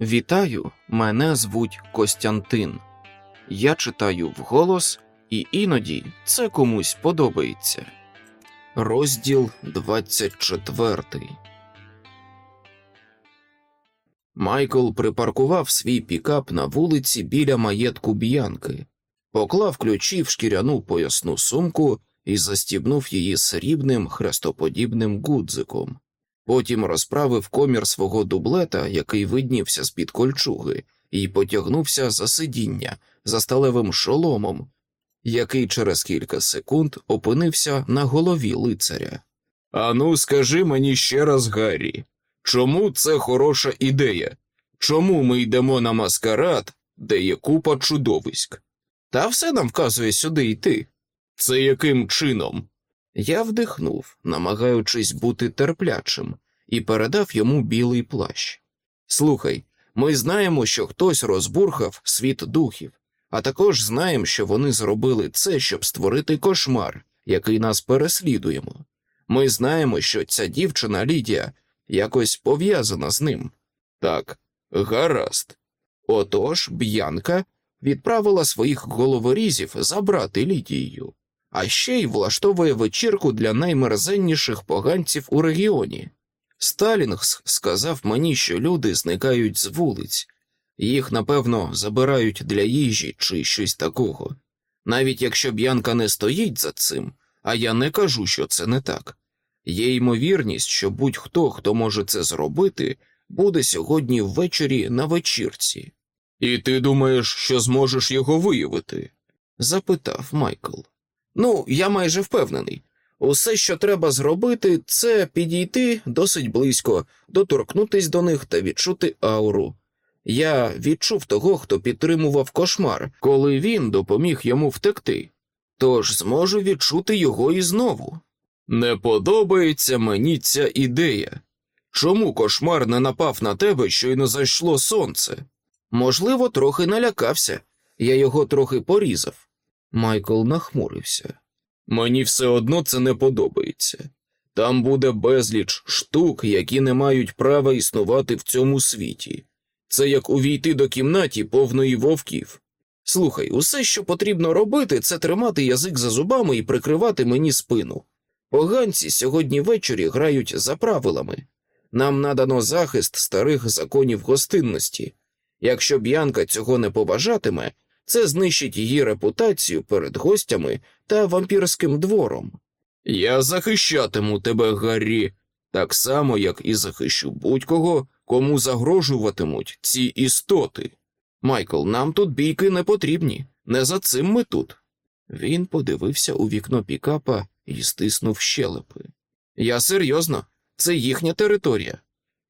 Вітаю, мене звуть Костянтин. Я читаю вголос, і іноді це комусь подобається. Розділ 24 Майкл припаркував свій пікап на вулиці біля маєтку б'янки, поклав ключі в шкіряну поясну сумку і застібнув її срібним хрестоподібним гудзиком. Потім розправив комір свого дублета, який виднівся з-під кольчуги, і потягнувся за сидіння за сталевим шоломом, який через кілька секунд опинився на голові лицаря. Ану, скажи мені ще раз, Гаррі, чому це хороша ідея? Чому ми йдемо на маскарад, де є купа чудовиськ? Та все нам вказує сюди йти. Це яким чином? Я вдихнув, намагаючись бути терплячим, і передав йому білий плащ. Слухай, ми знаємо, що хтось розбурхав світ духів, а також знаємо, що вони зробили це, щоб створити кошмар, який нас переслідуємо. Ми знаємо, що ця дівчина Лідія якось пов'язана з ним. Так, гаразд. Отож, Б'янка відправила своїх головорізів забрати Лідією а ще й влаштовує вечірку для наймерзенніших поганців у регіоні. Сталінгс сказав мені, що люди зникають з вулиць, їх, напевно, забирають для їжі чи щось такого. Навіть якщо б'янка не стоїть за цим, а я не кажу, що це не так. Є ймовірність, що будь-хто, хто може це зробити, буде сьогодні ввечері на вечірці. І ти думаєш, що зможеш його виявити? запитав Майкл. Ну, я майже впевнений. Усе, що треба зробити, це підійти досить близько, доторкнутись до них та відчути ауру. Я відчув того, хто підтримував кошмар, коли він допоміг йому втекти, тож зможу відчути його і знову. Не подобається мені ця ідея. Чому кошмар не напав на тебе, щойно зайшло сонце? Можливо, трохи налякався, я його трохи порізав. Майкл нахмурився. Мені все одно це не подобається. Там буде безліч штук, які не мають права існувати в цьому світі. Це як увійти до кімнаті повної вовків. Слухай, усе, що потрібно робити, це тримати язик за зубами і прикривати мені спину. Поганці сьогодні ввечері грають за правилами. Нам надано захист старих законів гостинності. Якщо б'янка цього не побажатиме, це знищить її репутацію перед гостями та вампірським двором. Я захищатиму тебе, Гаррі, так само, як і захищу будь-кого, кому загрожуватимуть ці істоти. Майкл, нам тут бійки не потрібні, не за цим ми тут. Він подивився у вікно Пікапа і стиснув щелепи. Я серйозно, це їхня територія.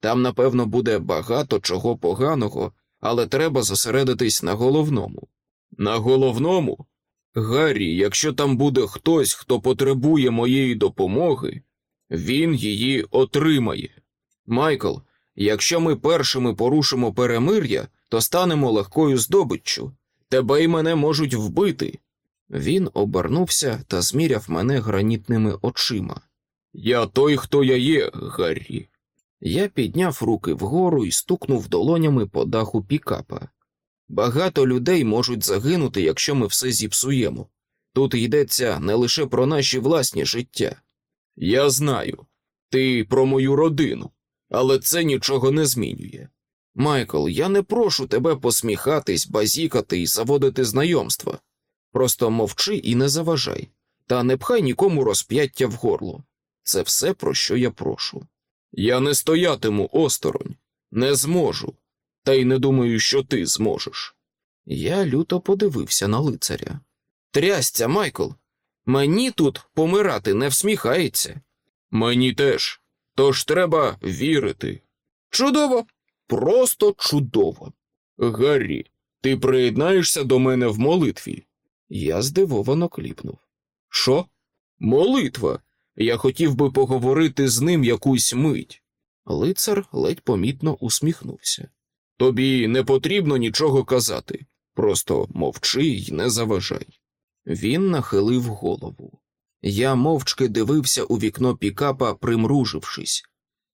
Там, напевно, буде багато чого поганого, але треба зосередитись на головному. На головному? Гаррі, якщо там буде хтось, хто потребує моєї допомоги, він її отримає. Майкл, якщо ми першими порушимо перемир'я, то станемо легкою здобиччю. Тебе й мене можуть вбити. Він обернувся та зміряв мене гранітними очима. Я той, хто я є, Гаррі. Я підняв руки вгору і стукнув долонями по даху пікапа. Багато людей можуть загинути, якщо ми все зіпсуємо. Тут йдеться не лише про наші власні життя. Я знаю, ти про мою родину, але це нічого не змінює. Майкл, я не прошу тебе посміхатись, базікати і заводити знайомства. Просто мовчи і не заважай, та не пхай нікому розп'яття в горло. Це все, про що я прошу. Я не стоятиму осторонь, не зможу та й не думаю, що ти зможеш. Я люто подивився на лицаря. Трясця, Майкл, мені тут помирати не всміхається. Мені теж, тож треба вірити. Чудово, просто чудово. Гаррі, ти приєднаєшся до мене в молитві. Я здивовано кліпнув. Що? Молитва. Я хотів би поговорити з ним якусь мить. Лицар ледь помітно усміхнувся. Тобі не потрібно нічого казати, просто мовчи й не заважай. Він нахилив голову. Я мовчки дивився у вікно пікапа, примружившись.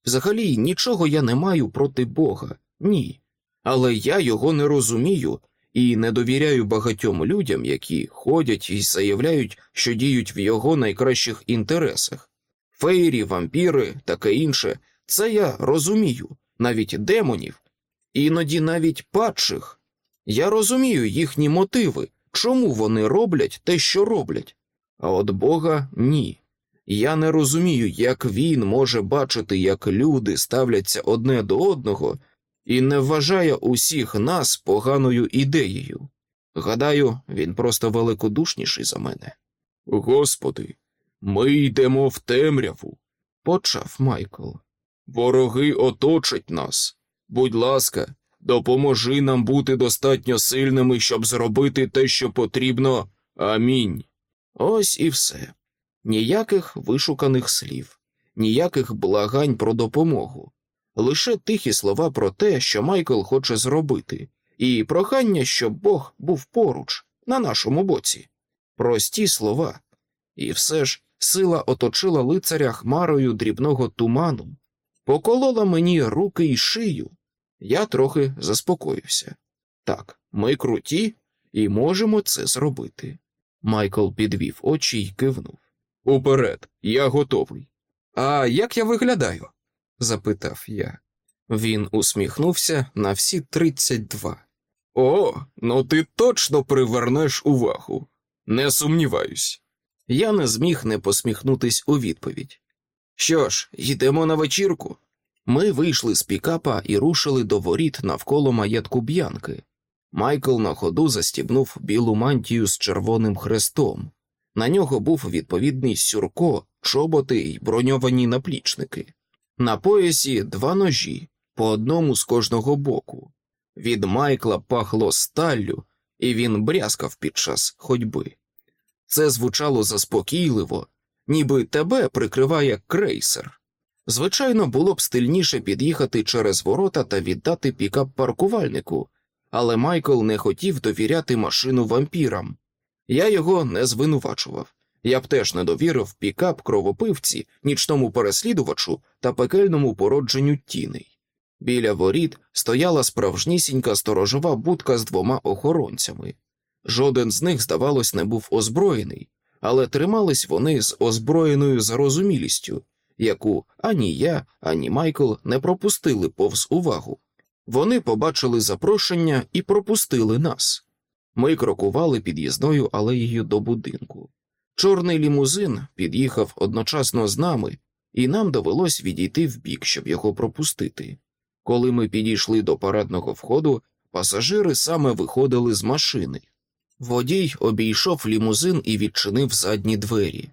Взагалі, нічого я не маю проти Бога, ні. але я його не розумію і не довіряю багатьом людям, які ходять і заявляють, що діють в його найкращих інтересах. Фейрі, вампіри, таке інше, це я розумію, навіть демонів, іноді навіть падших. Я розумію їхні мотиви, чому вони роблять те, що роблять, а от Бога ні. Я не розумію, як він може бачити, як люди ставляться одне до одного і не вважає усіх нас поганою ідеєю. Гадаю, він просто великодушніший за мене. Господи, ми йдемо в темряву, почав Майкл. Вороги оточать нас. Будь ласка, допоможи нам бути достатньо сильними, щоб зробити те, що потрібно. Амінь. Ось і все. Ніяких вишуканих слів, ніяких благань про допомогу, лише тихі слова про те, що Майкл хоче зробити, і прохання, щоб Бог був поруч, на нашому боці. Прості слова. І все ж сила оточила лицаря хмарою дрібного туману, поколола мені руки й шию. Я трохи заспокоївся. Так, ми круті і можемо це зробити. Майкл підвів очі й кивнув. Уперед, я готовий. А як я виглядаю? запитав я. Він усміхнувся на всі тридцять два. О, ну ти точно привернеш увагу. Не сумніваюсь. Я не зміг не посміхнутись у відповідь. Що ж, йдемо на вечірку. Ми вийшли з пікапа і рушили до воріт навколо маєтку б'янки. Майкл на ходу застібнув білу мантію з червоним хрестом. На нього був відповідний сюрко, чоботи й броньовані наплічники. На поясі два ножі, по одному з кожного боку. Від Майкла пахло сталлю, і він брязкав під час ходьби. Це звучало заспокійливо, ніби тебе прикриває крейсер. Звичайно, було б стильніше під'їхати через ворота та віддати пікап паркувальнику, але Майкл не хотів довіряти машину вампірам. Я його не звинувачував. Я б теж не довірив пікап кровопивці, нічному переслідувачу та пекельному породженню тіней. Біля воріт стояла справжнісінька сторожова будка з двома охоронцями. Жоден з них, здавалось, не був озброєний, але тримались вони з озброєною зарозумілістю, яку ані я, ані Майкл не пропустили повз увагу. Вони побачили запрошення і пропустили нас. Ми крокували під'їзною алеєю до будинку. Чорний лімузин під'їхав одночасно з нами, і нам довелось відійти вбік, щоб його пропустити. Коли ми підійшли до парадного входу, пасажири саме виходили з машини. Водій обійшов лімузин і відчинив задні двері.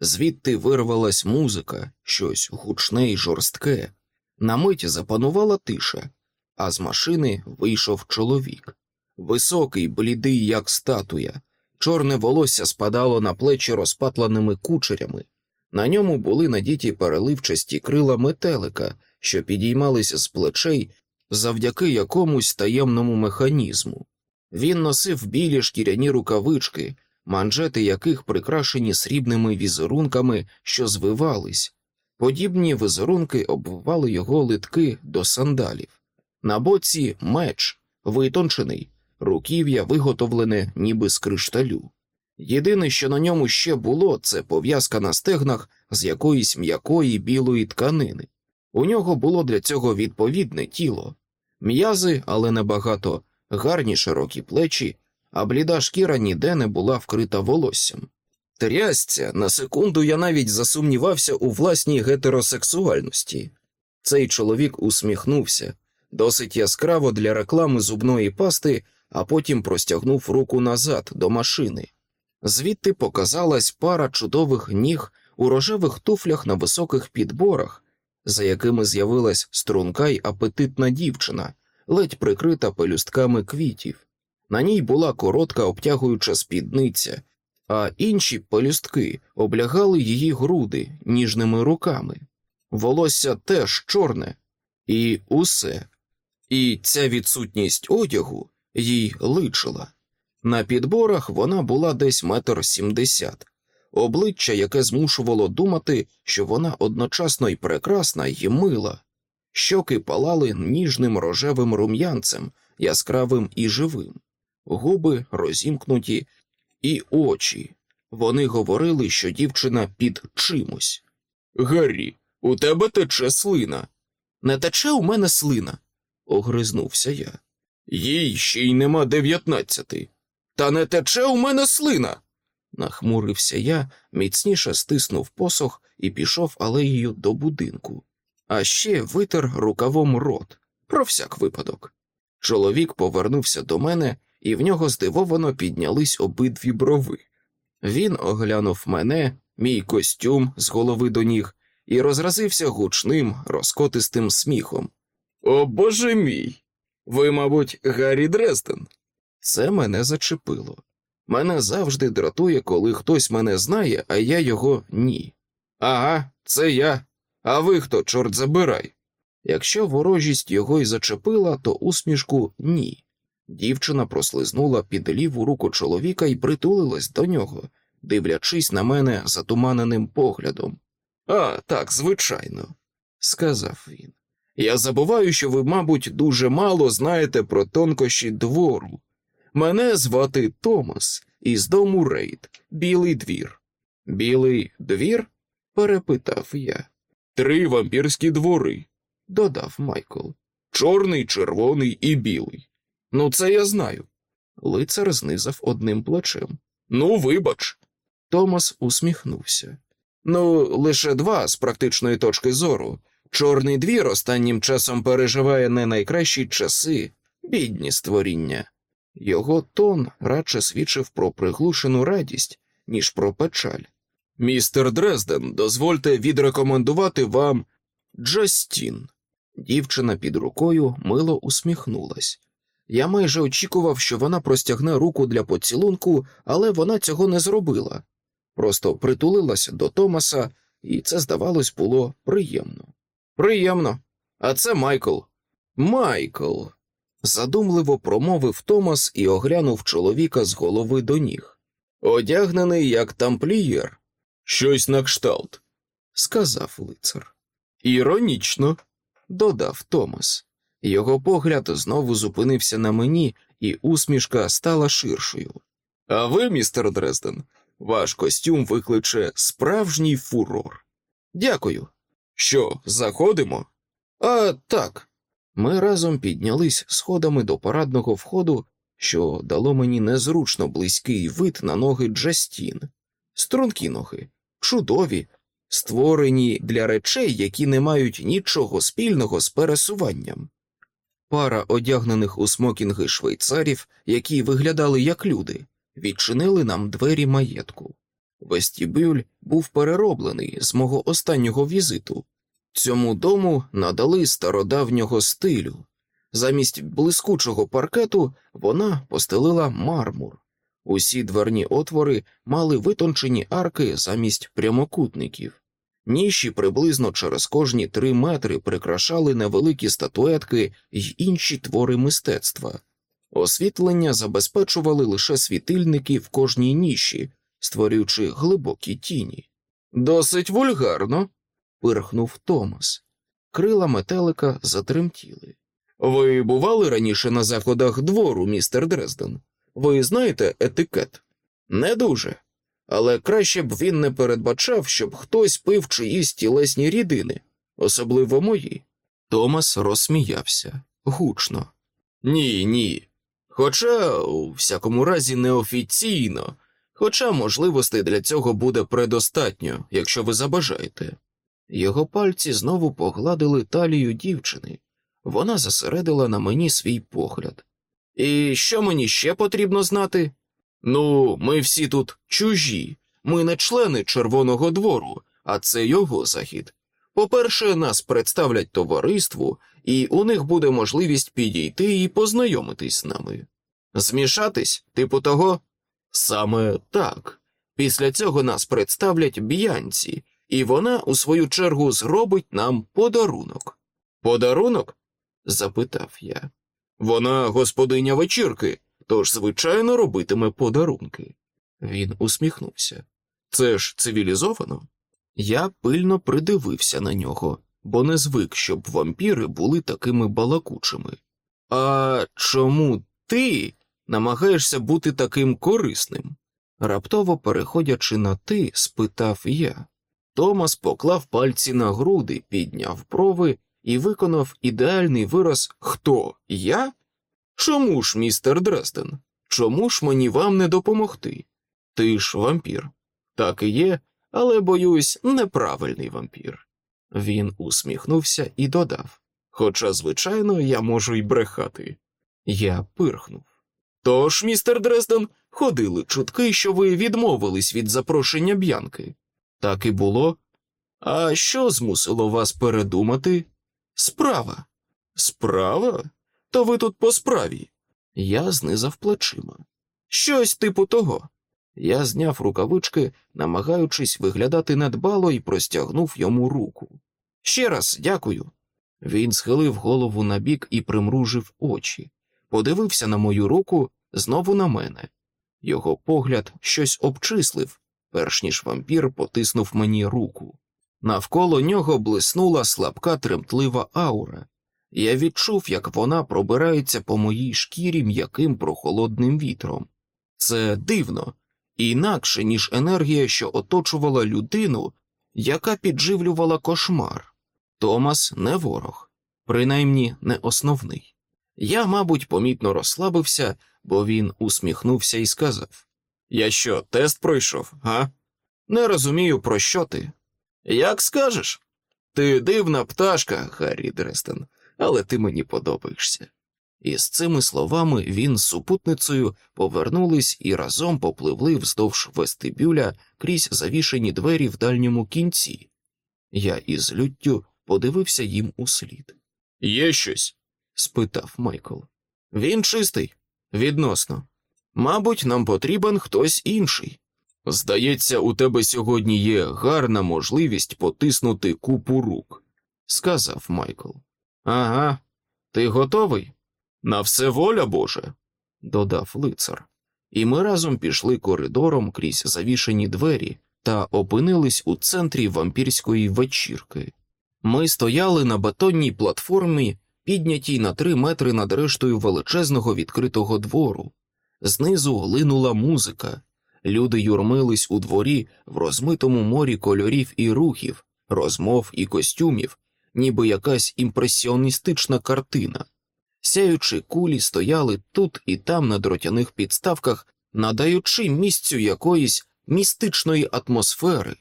Звідти вирвалась музика, щось гучне й жорстке. На мить запанувала тиша, а з машини вийшов чоловік. Високий, блідий, як статуя, чорне волосся спадало на плечі розпатланими кучерями. На ньому були надіті переливчасті крила метелика, що підіймалися з плечей завдяки якомусь таємному механізму. Він носив білі шкіряні рукавички, манжети яких прикрашені срібними візерунками, що звивались. Подібні візерунки обвивали його литки до сандалів. На боці меч, витончений, руків'я виготовлене ніби з кришталю. Єдине, що на ньому ще було, це пов'язка на стегнах з якоїсь м'якої білої тканини. У нього було для цього відповідне тіло, м'язи, але небагато, гарні широкі плечі, а бліда шкіра ніде не була вкрита волоссям. Трясця, на секунду я навіть засумнівався у власній гетеросексуальності. Цей чоловік усміхнувся досить яскраво для реклами зубної пасти, а потім простягнув руку назад до машини. Звідти показалась пара чудових ніг у рожевих туфлях на високих підборах, за якими з'явилась струнка й апетитна дівчина, ледь прикрита пелюстками квітів. На ній була коротка обтягуюча спідниця, а інші пелюстки облягали її груди ніжними руками. Волосся теж чорне, і усе. І ця відсутність одягу їй личила. На підборах вона була десь метр сімдесят, обличчя, яке змушувало думати, що вона одночасно й прекрасна й мила. Щоки палали ніжним рожевим рум'янцем, яскравим і живим, губи розімкнуті, і очі. Вони говорили, що дівчина під чимось. Гаррі, у тебе тече слина. Не тече у мене слина, огризнувся я. Їй ще й нема дев'ятнадцяти. Та не тече у мене слина. Нахмурився я, міцніше стиснув посох і пішов алеєю до будинку, а ще витер рукавом рот, про всяк випадок. Чоловік повернувся до мене, і в нього здивовано піднялись обидві брови. Він оглянув мене, мій костюм з голови до ніг, і розразився гучним, розкотистим сміхом. О боже мій! Ви, мабуть, Гаррі Дрезден. Це мене зачепило. Мене завжди дратує, коли хтось мене знає, а я його ні. Ага, це я. А ви хто, чорт забирай? Якщо ворожість його й зачепила, то усмішку ні. Дівчина прослизнула під ліву руку чоловіка і притулилась до нього, дивлячись на мене затуманеним поглядом. А, так, звичайно, сказав він. Я забуваю, що ви, мабуть, дуже мало знаєте про тонкощі двору. Мене звати Томас із дому Рейд, Білий двір. Білий двір? перепитав я. Три вампірські двори, додав Майкл. Чорний, червоний і білий. Ну, це я знаю. Лицар знизав одним плечем. Ну, вибач. Томас усміхнувся. Ну, лише два з практичної точки зору. Чорний двір останнім часом переживає не найкращі часи, бідні створіння. Його тон радше свідчив про приглушену радість, ніж про печаль. Містер Дрезден, дозвольте відрекомендувати вам Джастін. Дівчина під рукою мило усміхнулась. Я майже очікував, що вона простягне руку для поцілунку, але вона цього не зробила. Просто притулилася до Томаса, і це, здавалось, було приємно. Приємно. А це Майкл. Майкл. задумливо промовив Томас і оглянув чоловіка з голови до ніг. Одягнений як тамплієр. Щось на кшталт, сказав лицар. Іронічно, додав Томас. Його погляд знову зупинився на мені, і усмішка стала ширшою. А ви, містер Дрезден, ваш костюм викличе справжній фурор. Дякую. Що, заходимо? А так. Ми разом піднялись сходами до парадного входу, що дало мені незручно близький вид на ноги Джастін. Стрункі ноги, чудові, створені для речей, які не мають нічого спільного з пересуванням. Пара одягнених у смокінги швейцарів, які виглядали як люди, відчинили нам двері маєтку. Вестібюль був перероблений з мого останнього візиту. Цьому дому надали стародавнього стилю. Замість блискучого паркету вона постелила мармур. Усі дверні отвори мали витончені арки замість прямокутників. Ніші приблизно через кожні три метри прикрашали невеликі статуетки й інші твори мистецтва. Освітлення забезпечували лише світильники в кожній ніші, створюючи глибокі тіні. Досить вульгарно, пирхнув Томас. Крила метелика затремтіли. Ви бували раніше на заходах двору, містер Дрезден? Ви знаєте етикет? Не дуже. Але краще б він не передбачав, щоб хтось пив чиїсь тілесні рідини, особливо мої. Томас розсміявся гучно. Ні, ні. Хоча, у всякому разі, неофіційно, хоча можливостей для цього буде предостатньо, якщо ви забажаєте. Його пальці знову погладили талію дівчини. Вона зосередила на мені свій погляд. І що мені ще потрібно знати? Ну, ми всі тут чужі, ми не члени Червоного двору, а це його захід. По-перше, нас представлять товариству, і у них буде можливість підійти і познайомитись з нами. Змішатись, типу того? Саме так. Після цього нас представлять б'янці, і вона, у свою чергу, зробить нам подарунок. Подарунок? запитав я. Вона господиня вечірки, тож, звичайно, робитиме подарунки. Він усміхнувся. Це ж цивілізовано. Я пильно придивився на нього. бо не звик, щоб вампіри були такими балакучими. А чому ти намагаєшся бути таким корисним? Раптово переходячи на ти, спитав я. Томас поклав пальці на груди, підняв брови і виконав ідеальний вираз Хто? Я? Чому ж, містер Дрезден? Чому ж мені вам не допомогти? Ти ж вампір. Так і є, але, боюсь, неправильний вампір. Він усміхнувся і додав Хоча, звичайно, я можу й брехати. Я пирхнув. Тож, містер Дрезден, ходили чутки, що ви відмовились від запрошення б'янки. Так і було. А що змусило вас передумати? Справа. Справа? То ви тут по справі. Я знизав плечима. Щось типу того. Я зняв рукавички, намагаючись виглядати недбало, і простягнув йому руку. Ще раз дякую. Він схилив голову набік і примружив очі, подивився на мою руку знову на мене. Його погляд щось обчислив, перш ніж вампір потиснув мені руку. Навколо нього блиснула слабка тремтлива аура. Я відчув, як вона пробирається по моїй шкірі м'яким прохолодним вітром. Це дивно, інакше, ніж енергія, що оточувала людину, яка підживлювала кошмар. Томас не ворог, принаймні не основний. Я, мабуть, помітно розслабився, бо він усміхнувся і сказав: Я що, тест пройшов, га? Не розумію, про що ти. Як скажеш? Ти дивна пташка, Гаррі Дрестен, але ти мені подобаєшся. І з цими словами він з супутницею повернулись і разом попливли вздовж вестибюля крізь завішені двері в дальньому кінці. Я із люттю подивився їм услід. Є щось? спитав Майкл. Він чистий, відносно. Мабуть, нам потрібен хтось інший. Здається, у тебе сьогодні є гарна можливість потиснути купу рук, сказав Майкл. Ага, ти готовий? На все воля Боже, додав лицар. І ми разом пішли коридором крізь завішені двері та опинились у центрі вампірської вечірки. Ми стояли на бетонній платформі, піднятій на три метри над рештою величезного відкритого двору. Знизу глинула музика, люди юрмились у дворі в розмитому морі кольорів і рухів, розмов і костюмів, ніби якась імпресіоністична картина. Сяючи кулі стояли тут і там на дротяних підставках, надаючи місцю якоїсь містичної атмосфери.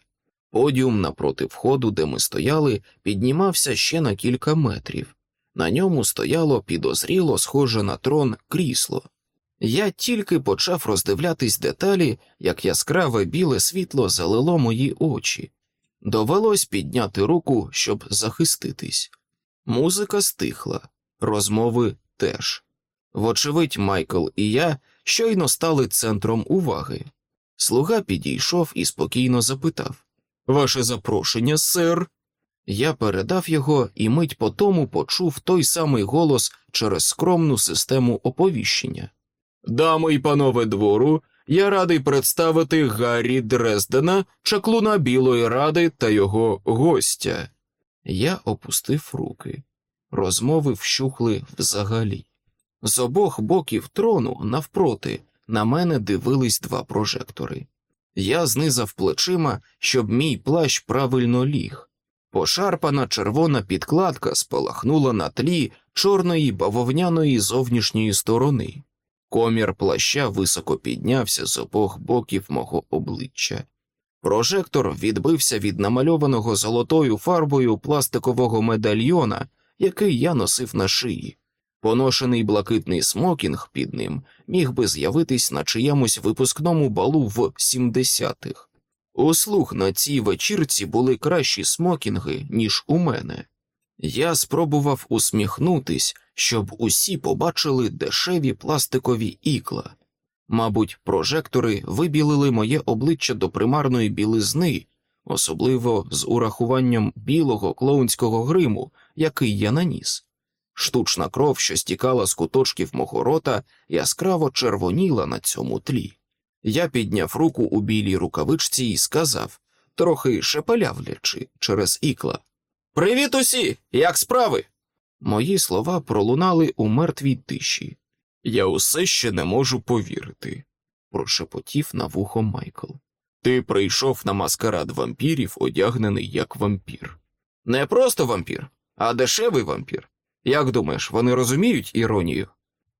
Подіум напроти входу, де ми стояли, піднімався ще на кілька метрів. На ньому стояло підозріло, схоже на трон крісло. Я тільки почав роздивлятись деталі, як яскраве біле світло залило мої очі. Довелось підняти руку, щоб захиститись. Музика стихла, розмови теж. Вочевидь, Майкл і я щойно стали центром уваги. Слуга підійшов і спокійно запитав Ваше запрошення, сер. Я передав його і мить по тому почув той самий голос через скромну систему оповіщення. Дами і панове двору, я радий представити Гаррі Дрездена, чаклуна Білої Ради та його гостя. Я опустив руки. Розмови вщухли взагалі. З обох боків трону, навпроти, на мене дивились два прожектори. Я знизав плечима, щоб мій плащ правильно ліг. Пошарпана червона підкладка спалахнула на тлі чорної бавовняної зовнішньої сторони. Комір плаща високо піднявся з обох боків мого обличчя. Прожектор відбився від намальованого золотою фарбою пластикового медальйона, який я носив на шиї. Поношений блакитний смокінг під ним міг би з'явитись на чиємусь випускному балу в 70-х. У слух на цій вечірці були кращі смокінги, ніж у мене. Я спробував усміхнутись, щоб усі побачили дешеві пластикові ікла. Мабуть, прожектори вибілили моє обличчя до примарної білизни, особливо з урахуванням білого клоунського гриму, який я наніс. Штучна кров, що стікала з куточків мого рота, яскраво червоніла на цьому тлі. Я підняв руку у білій рукавичці і сказав, трохи шепелявлячи через ікла. Привіт усі! Як справи? Мої слова пролунали у мертвій тиші. Я усе ще не можу повірити, прошепотів на вухо Майкл. Ти прийшов на маскарад вампірів, одягнений як вампір. Не просто вампір, а дешевий вампір. Як думаєш, вони розуміють іронію?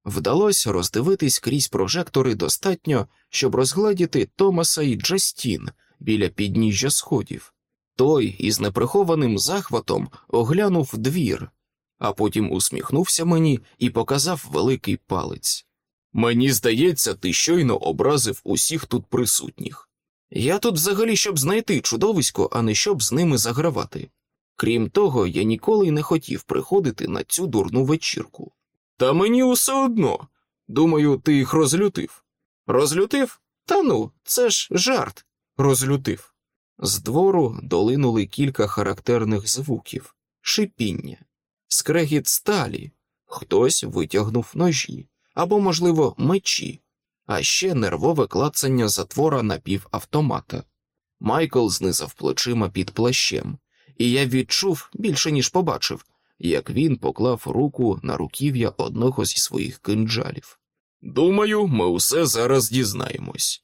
Вдалося роздивитись крізь прожектори достатньо, щоб розгледіти Томаса і Джастін біля підніжжя сходів. Той із неприхованим захватом оглянув двір, а потім усміхнувся мені і показав великий палець. Мені здається, ти щойно образив усіх тут присутніх. Я тут взагалі щоб знайти чудовисько, а не щоб з ними загравати. Крім того, я ніколи й не хотів приходити на цю дурну вечірку. Та мені усе одно. Думаю, ти їх розлютив. Розлютив? Та ну, це ж жарт. Розлютив. З двору долинули кілька характерних звуків шипіння, скрегіт сталі, хтось витягнув ножі або, можливо, мечі, а ще нервове клацання затвора напівавтомата. Майкл знизав плечима під плащем, і я відчув більше, ніж побачив, як він поклав руку на руків'я одного зі своїх кинджалів. Думаю, ми усе зараз дізнаємось.